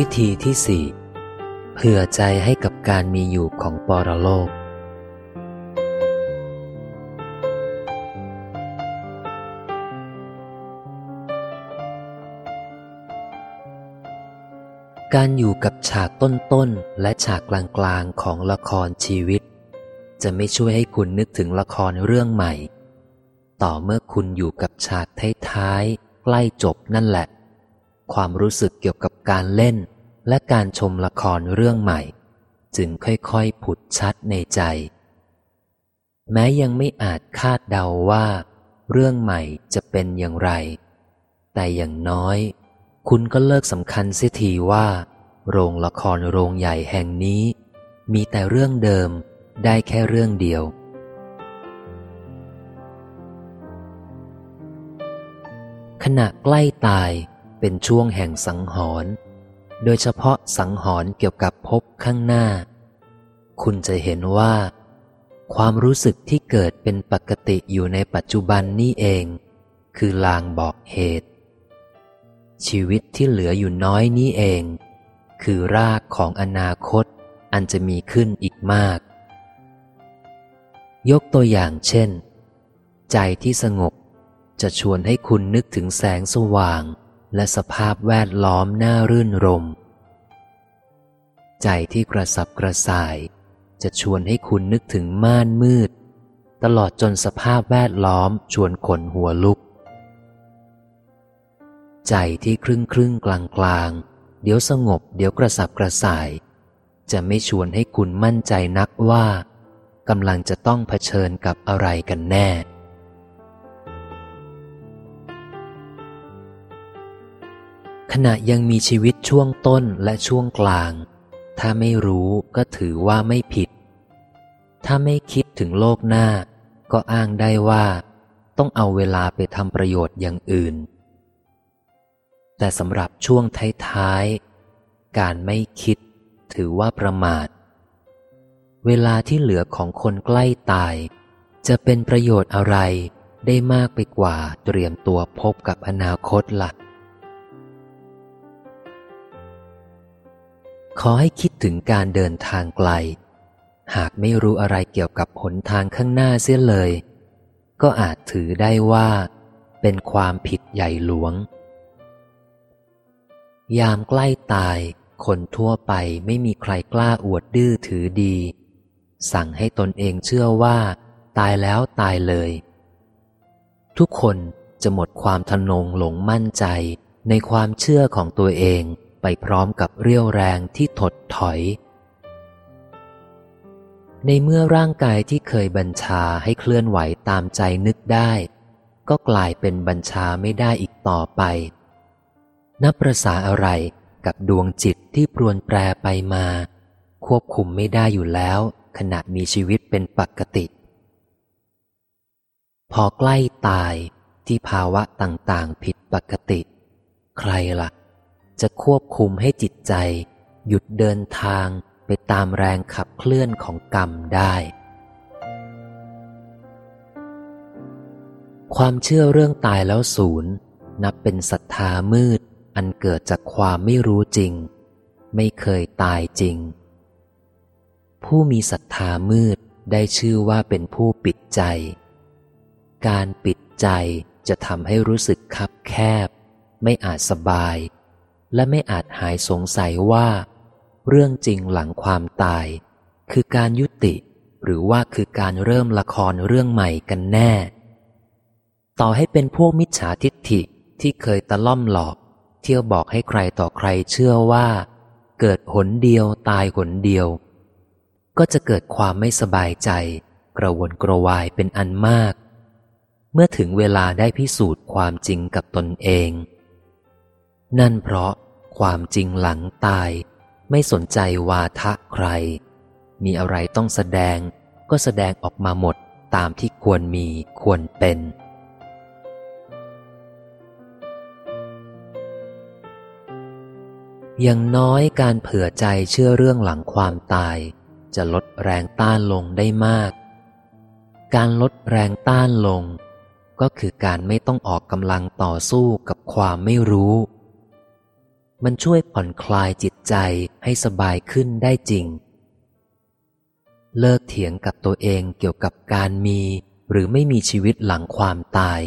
วิธีที่สี่เผื่อใจให้กับการมีอยู่ของปรโลก การอยู่กับฉากต้นๆและฉากกลางๆของละครชีวิต จะไม่ช่วยให้คุณนึกถึงละครเรื่องใหม่ ต่อเมื่อคุณอยู่กับฉากท้ายๆใกล้จบนั่นแหละ ความรู้สึกเกี่ยวกับการเล่น และการชมละครเรื่องใหม่ จึงค่อยๆ ผุดชัดในใจ แม้ยังไม่อาจคาดเดาว่า เรื่องใหม่จะเป็นอย่างไร แต่อย่างน้อย คุณก็เลิกสำคัญเสียทีว่า โรงละครโรงใหญ่แห่งนี้ มีแต่เรื่องเดิมได้แค่เรื่องเดียวขณะใกล้ตาย เป็นช่วงแห่งสังหรณ์โดยเฉพาะสังหรณ์เกี่ยวกับภพข้างหน้า คุณจะเห็นว่า ความรู้สึกที่เกิดเป็นปกติอยู่ในปัจจุบันนี่เอง คือลางบอกเหตุ ชีวิตที่เหลืออยู่น้อยนี้เอง คือรากของอนาคต อันจะมีขึ้นอีกมาก ยกตัวอย่างเช่น ใจที่สงบจะชวนให้คุณนึกถึงแสงสว่าง และสภาพแวดล้อมน่ารื่นรม ใจที่กระสับกระส่าย จะชวนให้คุณนึกถึงม่านมืด ตลอดจนสภาพแวดล้อมชวนขนหัวลุก ใจที่ครึ่งครึ่งกลางกลางเดี๋ยวสงบเดี๋ยวกระสับกระส่าย จะไม่ชวนให้คุณมั่นใจนักว่ากำลังจะต้องเผชิญกับอะไรกันแน่ ขณะยังมีชีวิตช่วงต้นและช่วงกลาง ถ้าไม่รู้ก็ถือว่าไม่ผิด ถ้าไม่คิดถึงโลกหน้า ก็อ้างได้ว่า ต้องเอาเวลาไปทำประโยชน์อย่างอื่น แต่สำหรับช่วงท้ายๆ การไม่คิดถือว่าประมาท เวลาที่เหลือของคนใกล้ตาย จะเป็นประโยชน์อะไรได้มากไปกว่าเตรียมตัวพบกับอนาคตละ่ ขอให้คิดถึงการเดินทางไกล หากไม่รู้อะไรเกี่ยวกับหนทางข้างหน้าเสียเลย ก็อาจถือได้ว่า เป็นความผิดใหญ่หลวง ยามใกล้ตาย คนทั่วไปไม่มีใครกล้าอวดดื้อถือดี สั่งให้ตนเองเชื่อว่า ตายแล้วตายเลย ทุกคนจะหมดความทนงหลงมั่นใจในความเชื่อของตัวเอง ไปพร้อมกับเรี่ยวแรงที่ถดถอย ในเมื่อร่างกายที่เคยบัญชาให้เคลื่อนไหวตามใจนึกได้ ก็กลายเป็นบัญชาไม่ได้อีกต่อไป นับประษาอะไรกับดวงจิตที่ปรวนแปรไปมา ควบคุมไม่ได้อยู่แล้ว ขณะมีชีวิตเป็นปกติ พอใกล้ตายที่ภาวะต่างๆ ผิดปกติ ใครละ่ะ จะควบคุมให้จิตใจ หยุดเดินทางไปตามแรงขับเคลื่อนของกรรมได้ ความเชื่อเรื่องตายแล้วศูนย์ นับเป็นศรัทธามืด อันเกิดจากความไม่รู้จริง ไม่เคยตายจริง ผู้มีศรัทธามืดได้ชื่อว่าเป็นผู้ปิดใจ การปิดใจจะทำให้รู้สึกคับแคบ ไม่อาจสบาย และไม่อาจหายสงสัยว่า เรื่องจริงหลังความตาย คือการยุติ หรือว่าคือการเริ่มละครเรื่องใหม่กันแน่ ต่อให้เป็นพวกมิจฉาทิฏฐิที่เคยตะล่อมหลอก เที่ยวบอกให้ใครต่อใครเชื่อว่า เกิดหนเดียวตายหนเดียว ก็จะเกิดความไม่สบายใจ กระวนกระวายเป็นอันมาก เมื่อถึงเวลาได้พิสูจน์ความจริงกับตนเอง นั่นเพราะ ความจริงหลังตาย ไม่สนใจวาทะใคร มีอะไรต้องแสดงก็แสดงออกมาหมดตามที่ควรมีควรเป็น อย่างน้อยการเผื่อใจเชื่อเรื่องหลังความตาย จะลดแรงต้านลงได้มาก การลดแรงต้านลง ก็คือการไม่ต้องออกกำลังต่อสู้กับความไม่รู้ มันช่วยผ่อนคลายจิตใจให้สบายขึ้นได้จริง เลิกเถียงกับตัวเองเกี่ยวกับการมีหรือไม่มีชีวิตหลังความตาย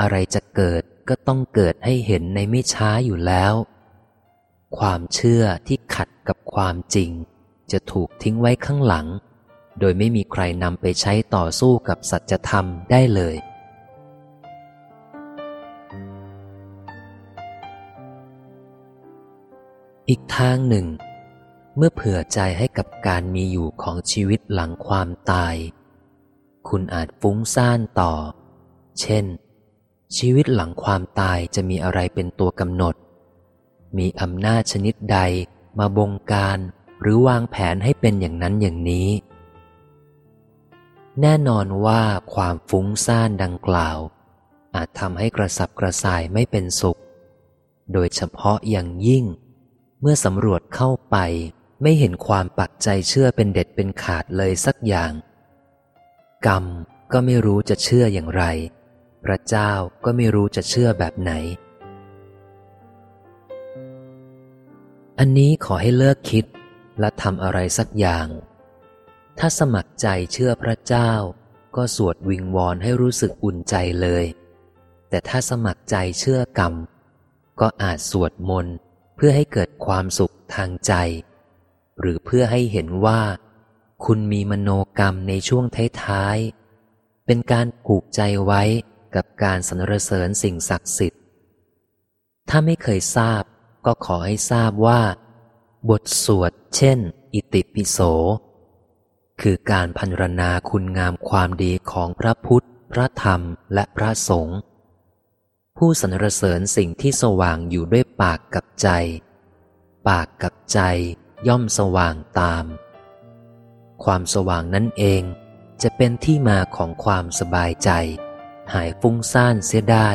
อะไรจะเกิดก็ต้องเกิดให้เห็นในไม่ช้าอยู่แล้ว ความเชื่อที่ขัดกับความจริง จะถูกทิ้งไว้ข้างหลัง โดยไม่มีใครนำไปใช้ต่อสู้กับสัจธรรมได้เลย อีกทางหนึ่ง เมื่อเผื่อใจให้กับการมีอยู่ของชีวิตหลังความตาย คุณอาจฟุ้งซ่านต่อ เช่น ชีวิตหลังความตายจะมีอะไรเป็นตัวกำหนด มีอำนาจชนิดใดมาบงการหรือวางแผนให้เป็นอย่างนั้นอย่างนี้ แน่นอนว่าความฟุ้งซ่านดังกล่าว อาจทำให้กระสับกระส่ายไม่เป็นสุข โดยเฉพาะอย่างยิ่ง เมื่อสำรวจเข้าไปไม่เห็นความปักใจเชื่อเป็นเด็ดเป็นขาดเลยสักอย่าง กรรมก็ไม่รู้จะเชื่ออย่างไร พระเจ้าก็ไม่รู้จะเชื่อแบบไหน อันนี้ขอให้เลิกคิดและทำอะไรสักอย่าง ถ้าสมัครใจเชื่อพระเจ้า ก็สวดวิงวอนให้รู้สึกอุ่นใจเลย แต่ถ้าสมัครใจเชื่อกรรม ก็อาจสวดมนต์ เพื่อให้เกิดความสุขทางใจ หรือเพื่อให้เห็นว่า คุณมีมโนกรรมในช่วงท้ายๆเป็นการผูกใจไว้กับการสรรเสริญสิ่งศักดิ์สิทธิ์ ถ้าไม่เคยทราบก็ขอให้ทราบว่า บทสวดเช่น อิติปิโส คือการพันรนาคุณงามความดีของพระพุทธ พระธรรมและพระสงฆ์ ผู้สรรเสริญสิ่งที่สว่างอยู่ด้วยปากกับใจ ปากกับใจย่อมสว่างตาม ความสว่างนั่นเองจะเป็นที่มาของความสบายใจ หายฟุ้งซ่านเสียได้